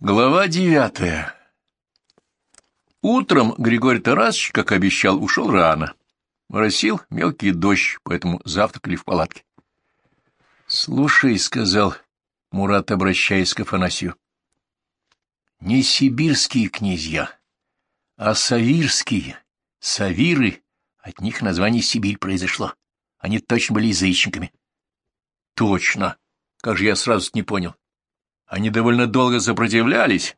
Глава девятая Утром Григорий Тарасович, как обещал, ушел рано. Моросил мелкий дождь, поэтому завтракали в палатке. — Слушай, — сказал Мурат, обращаясь к Афанасию, — не сибирские князья, а савирские, савиры, от них название Сибирь произошло. Они точно были язычниками. — Точно. Как же я сразу не понял. Они довольно долго сопротивлялись,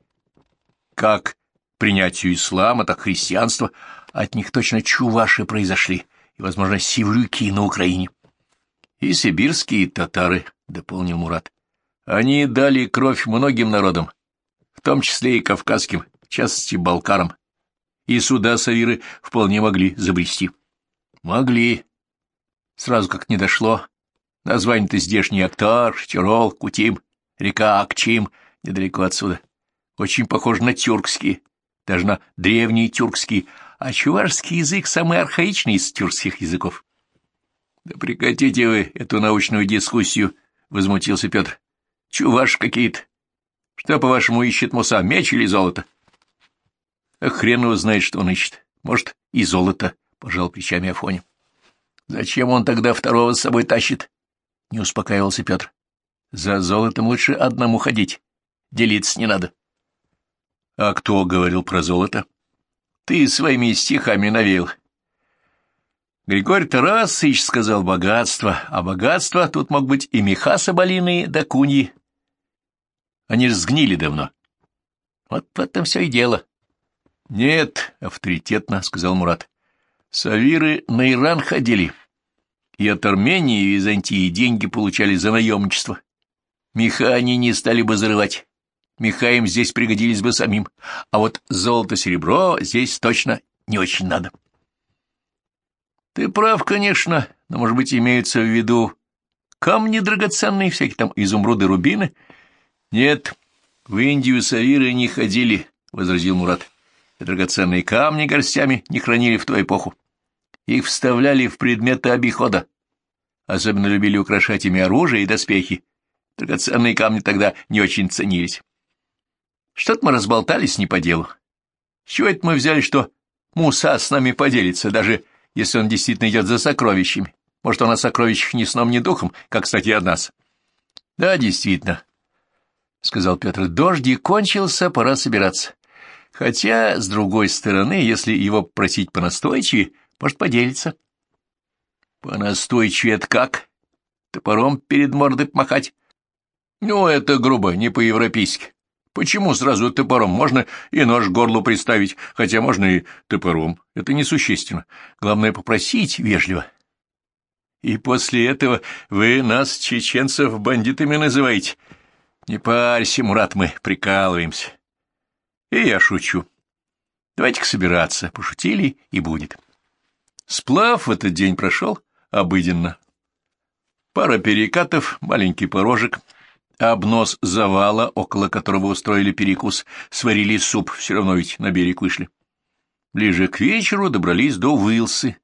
как принятию ислама, так христианства. От них точно чуваши произошли, и, возможно, севрюки на Украине. И сибирские татары, — дополнил Мурат. Они дали кровь многим народам, в том числе и кавказским, в частности, балкарам. И сюда савиры вполне могли забрести. Могли. Сразу как не дошло. Название-то здешний Актар, Тирол, Кутим река Акчим, недалеко отсюда. Очень похож на тюркский, даже на древний тюркский, а чувашский язык самый архаичный из тюркских языков. — Да прекратите вы эту научную дискуссию, — возмутился Петр. — Чуваш какие-то. Что, по-вашему, ищет Муса, меч или золото? — А хрен его знает, что он ищет. Может, и золото, — пожал плечами Афоня. — Зачем он тогда второго с собой тащит? — не успокаивался Петр. За золотом лучше одному ходить. Делиться не надо. — А кто говорил про золото? — Ты своими стихами навеял. Григорий Тарасович сказал богатство, а богатство тут мог быть и меха соболиные да куньи. Они же сгнили давно. Вот в этом все и дело. — Нет, — авторитетно сказал Мурат. — Савиры на Иран ходили, и от Армении и Византии деньги получали за наемничество. Меха они не стали бы зарывать. Меха им здесь пригодились бы самим. А вот золото-серебро здесь точно не очень надо. Ты прав, конечно, но, может быть, имеются в виду камни драгоценные, всякие там изумруды, рубины? Нет, в Индию савиры не ходили, — возразил Мурат. И драгоценные камни горстями не хранили в ту эпоху. Их вставляли в предметы обихода. Особенно любили украшать ими оружие и доспехи, Драгоценные камни тогда не очень ценились. Что-то мы разболтались не по делу. С чего это мы взяли, что Муса с нами поделится, даже если он действительно идет за сокровищами? Может, он о сокровищах ни сном, ни духом, как, кстати, от нас? — Да, действительно, — сказал Петр. — Дождь кончился, пора собираться. Хотя, с другой стороны, если его просить понастойчивее, может, поделиться. — Понастойчивее это как? Топором перед мордой помахать? Ну, это грубо, не по-европейски. Почему сразу топором? Можно и нож к горлу приставить, хотя можно и топором. Это несущественно. Главное — попросить вежливо. И после этого вы нас, чеченцев, бандитами называете. Не парься, Мурат, мы прикалываемся. И я шучу. Давайте-ка собираться. Пошутили, и будет. Сплав в этот день прошел обыденно. Пара перекатов, маленький порожек — обнос завала, около которого устроили перекус, сварили суп, все равно ведь на берег вышли. Ближе к вечеру добрались до Вылсы,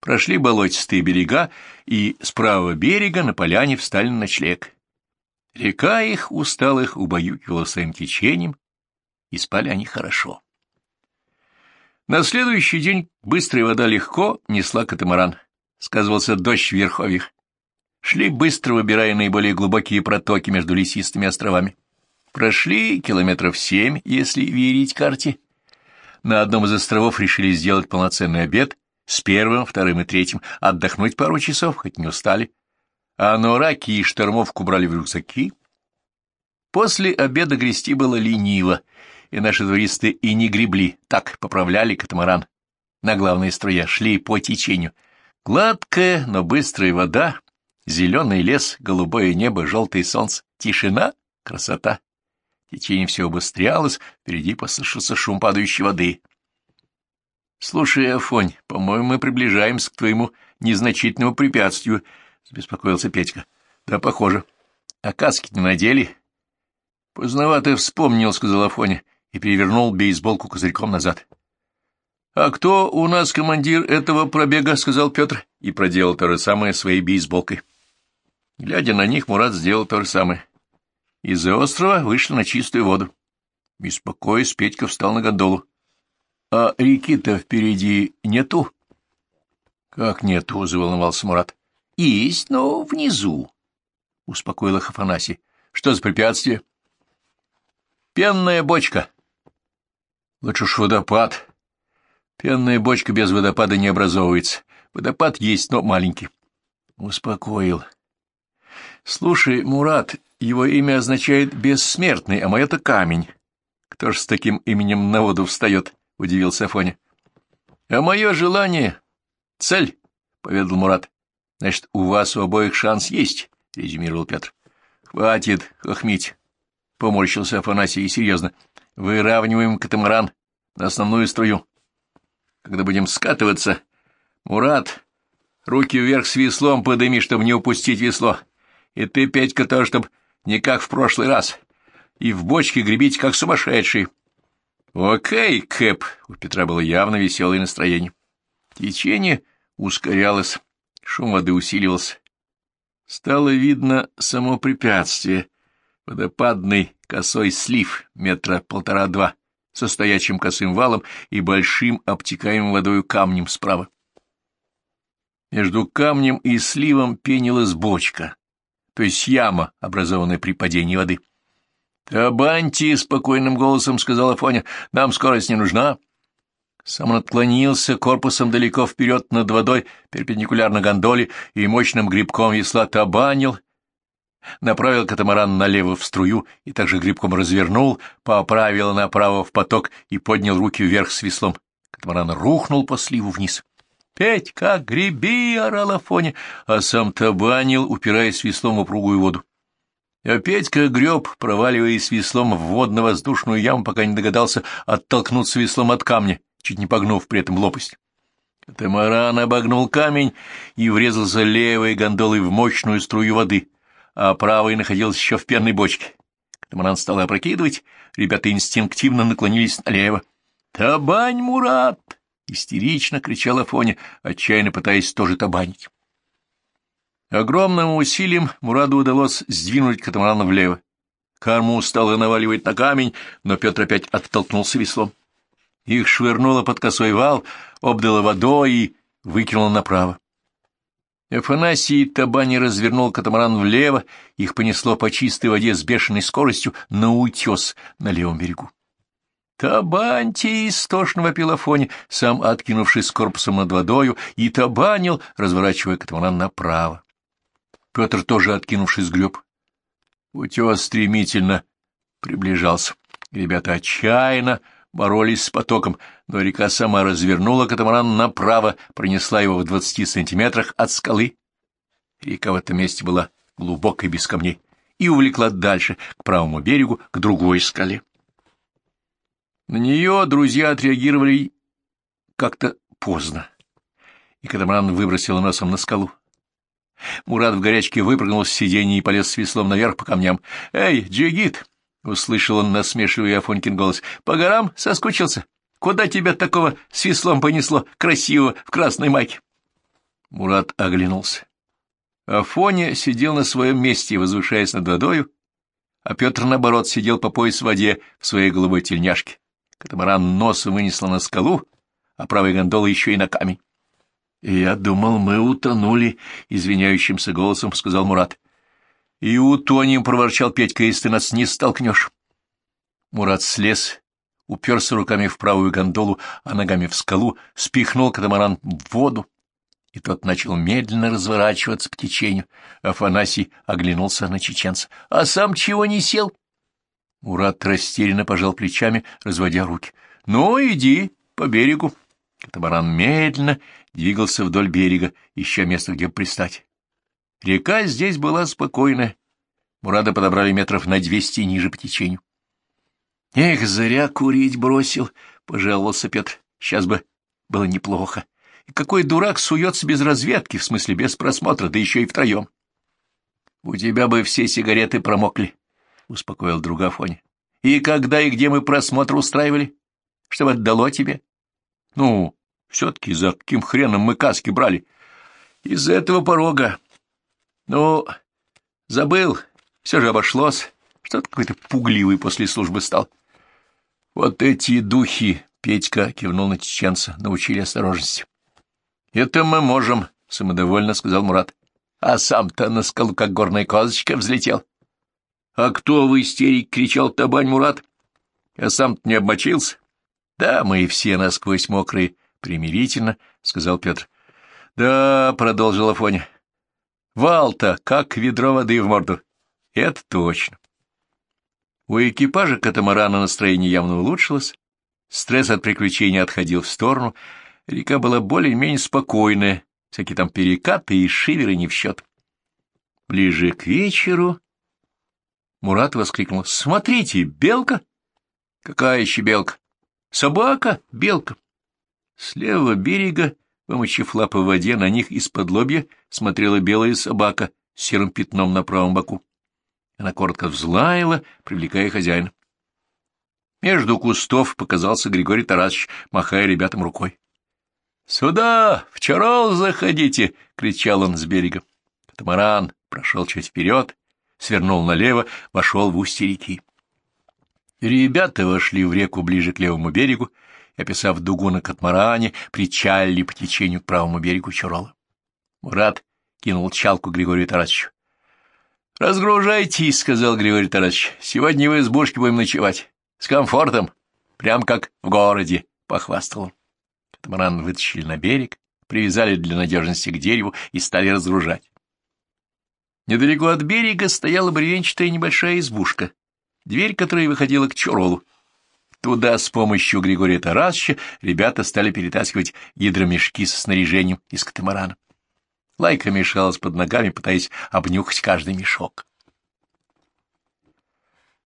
прошли болотистые берега, и с правого берега на поляне встали на ночлег. Река их усталых убаюкивала своим течением, и спали они хорошо. На следующий день быстрая вода легко несла катамаран. Сказывался дождь в верховьях шли быстро, выбирая наиболее глубокие протоки между лесистыми островами. Прошли километров семь, если верить карте. На одном из островов решили сделать полноценный обед с первым, вторым и третьим, отдохнуть пару часов, хоть не устали. А нораки и штормовку брали в рюкзаки. После обеда грести было лениво, и наши туристы и не гребли, так поправляли катамаран. На главной струе шли по течению. Гладкая, но быстрая вода Зеленый лес, голубое небо, желтое солнце, тишина, красота. Течение все обострялось, впереди послышался шум падающей воды. — Слушай, Афонь, по-моему, мы приближаемся к твоему незначительному препятствию, — забеспокоился Петька. — Да, похоже. А каски не надели? — Поздновато вспомнил, — сказал Афоня, и перевернул бейсболку козырьком назад. — А кто у нас командир этого пробега? — сказал Петр и проделал то же самое своей бейсболкой. Глядя на них, Мурат сделал то же самое. Из-за острова вышли на чистую воду. Беспокоясь, Петька встал на гондолу. — А реки-то впереди нету? — Как нету? — заволновался Мурат. — Есть, но внизу, — успокоил их Афанасий. — Что за препятствие? — Пенная бочка. — Лучше уж водопад. Пенная бочка без водопада не образовывается. Водопад есть, но маленький. Успокоил. — Слушай, Мурат, его имя означает «бессмертный», а мое-то камень. Кто ж с таким именем на воду встает? — удивился Афоня. — А мое желание — цель, — поведал Мурат. — Значит, у вас у обоих шанс есть, — резюмировал Петр. — Хватит хохмить, — поморщился Афанасий, и серьезно. — Выравниваем катамаран на основную струю. Когда будем скатываться, Мурат, руки вверх с веслом подыми, чтобы не упустить весло. И ты, Петька, тоже, чтобы не как в прошлый раз. И в бочке гребите, как сумасшедший. Окей, Кэп, у Петра было явно веселое настроение. Течение ускорялось, шум воды усиливался. Стало видно само препятствие — водопадный косой слив метра полтора-два со стоячим косым валом и большим обтекаемым водою камнем справа. Между камнем и сливом пенилась бочка, то есть яма, образованная при падении воды. — Табанти, — спокойным голосом сказал Афоня, — нам скорость не нужна. Сам он отклонился корпусом далеко вперед над водой, перпендикулярно гондоле, и мощным грибком весла табанил, направил катамаран налево в струю и также грибком развернул, поправил направо в поток и поднял руки вверх с веслом. Катамаран рухнул по сливу вниз. — Петька, греби! — орал Афоня, а сам табанил, упираясь веслом в упругую воду. А Петька греб, проваливаясь веслом в водно-воздушную яму, пока не догадался оттолкнуться веслом от камня, чуть не погнув при этом лопасть. Катамаран обогнул камень и врезался левой гондолой в мощную струю воды, а правой находился еще в пенной бочке. Катамаран стал опрокидывать, ребята инстинктивно наклонились налево. «Табань, Мурат!» — истерично кричал Афоня, отчаянно пытаясь тоже табанить. Огромным усилием Мураду удалось сдвинуть катамаран влево. Карму стало наваливать на камень, но Петр опять оттолкнулся веслом. Их швырнуло под косой вал, обдало водой и выкинуло направо. Афанасий Табани развернул катамаран влево, их понесло по чистой воде с бешеной скоростью на утес на левом берегу. «Табаньте!» — истошно вопил Афоне, сам откинувшись корпусом над водою, и табанил, разворачивая катамаран направо. Петр тоже, откинувшись, греб. Утес стремительно приближался. Ребята отчаянно боролись с потоком, но река сама развернула катамаран направо, пронесла его в двадцати сантиметрах от скалы. Река в этом месте была глубокой, без камней, и увлекла дальше, к правому берегу, к другой скале. На нее друзья отреагировали как-то поздно, и катамаран выбросил носом на скалу. Мурат в горячке выпрыгнул с сиденья и полез с веслом наверх по камням. «Эй, джигит!» — услышал он насмешливый Афонькин голос. «По горам соскучился? Куда тебя такого с веслом понесло, красиво, в красной майке?» Мурат оглянулся. Афоня сидел на своем месте, возвышаясь над водою, а Петр, наоборот, сидел по пояс в воде в своей голубой тельняшке. Катамаран носом вынесло на скалу, а правой гондола еще и на камень. «Я думал, мы утонули», — извиняющимся голосом сказал Мурат. «И утонем», — проворчал Петька, — «если ты нас не столкнешь». Мурат слез, уперся руками в правую гондолу, а ногами в скалу, спихнул катамаран в воду, и тот начал медленно разворачиваться по течению. Афанасий оглянулся на чеченца. «А сам чего не сел?» Мурат растерянно пожал плечами, разводя руки. «Ну, иди по берегу». Катамаран медленно двигался вдоль берега, ища место, где пристать. Река здесь была спокойная. Мурада подобрали метров на двести ниже по течению. — Эх, зря курить бросил, — пожаловался Петр. — Сейчас бы было неплохо. И какой дурак суется без разведки, в смысле без просмотра, да еще и втроем. — У тебя бы все сигареты промокли, — успокоил друга Афоня. — И когда и где мы просмотр устраивали? Чтобы отдало тебе? — Ну, все-таки за каким хреном мы каски брали? Из-за этого порога. Ну, забыл, все же обошлось. Что-то какой-то пугливый после службы стал. — Вот эти духи, — Петька кивнул на чеченца, — научили осторожности. — Это мы можем, — самодовольно сказал Мурат. — А сам-то на скалу, как горная козочка, взлетел. — А кто в истерике кричал Табань Мурат? Я сам-то не обмочился. — Да, мы все насквозь мокрые, — примирительно, — сказал Петр. — Да, — продолжил Афоня. — Вал-то, как ведро воды в морду. — Это точно. У экипажа катамарана настроение явно улучшилось, стресс от приключения отходил в сторону, река была более-менее спокойная, всякие там перекаты и шиверы не в счет. Ближе к вечеру Мурат воскликнул. — Смотрите, белка! — Какая еще белка? — Собака, белка. С левого берега, вымочив лапы в воде, на них из-под лобья смотрела белая собака с серым пятном на правом боку. Она коротко взлаяла, привлекая хозяина. Между кустов показался Григорий Тарасович, махая ребятам рукой. — Сюда, в Чарол заходите! — кричал он с берега. Катамаран прошел чуть вперед, свернул налево, вошел в устье реки. Ребята вошли в реку ближе к левому берегу и, описав дугу на катмаране, причалили по течению к правому берегу Чарола. Мурат кинул чалку Григорию Тарасовичу. — Разгружайтесь, — сказал Григорий Тарасович. — Сегодня в избушке будем ночевать. С комфортом, прям как в городе, — похвастал он. Катамаран вытащили на берег, привязали для надежности к дереву и стали разгружать. Недалеко от берега стояла бревенчатая небольшая избушка, дверь которой выходила к Чуролу. Туда с помощью Григория Тарасовича ребята стали перетаскивать гидромешки со снаряжением из катамарана. Лайка мешалась под ногами, пытаясь обнюхать каждый мешок.